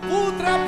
Putra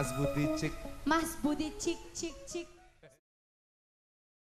Mas Budi Cik. Mas Budi Cik Cik Cik.